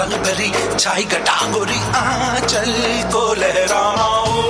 भंगरी छाई घटा गोरी चल को लहराओ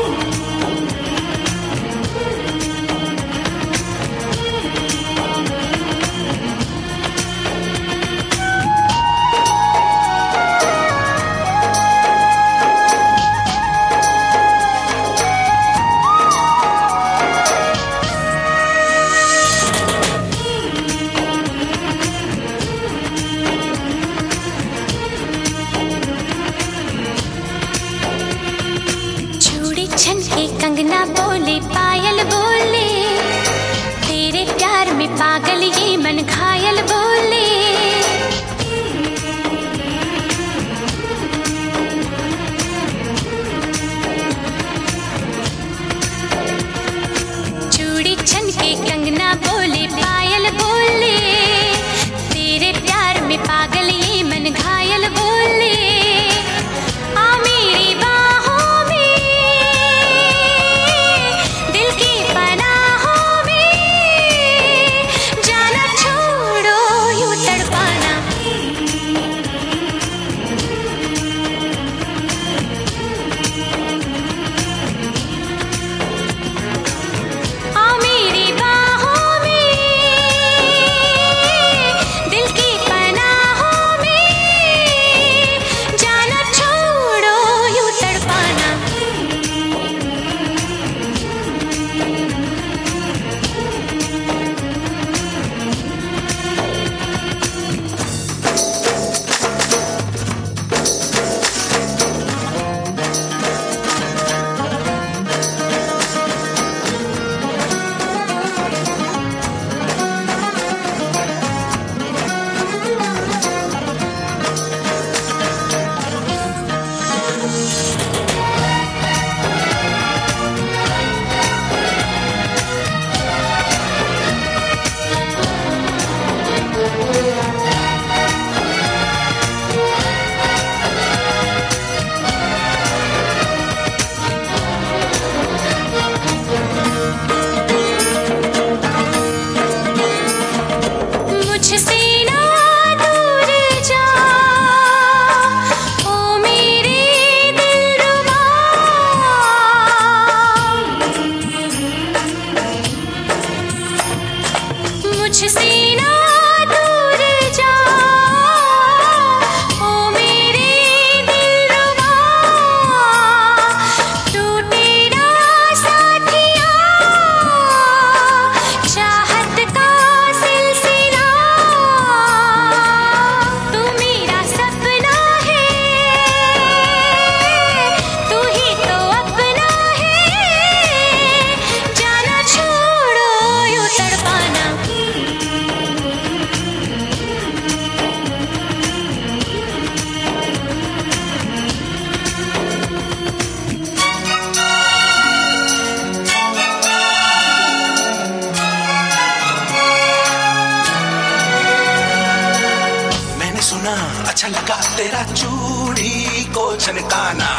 का तेरा चूड़ी को झनकाना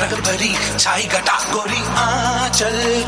रंग भरी छाई घटा गोरी आंचल।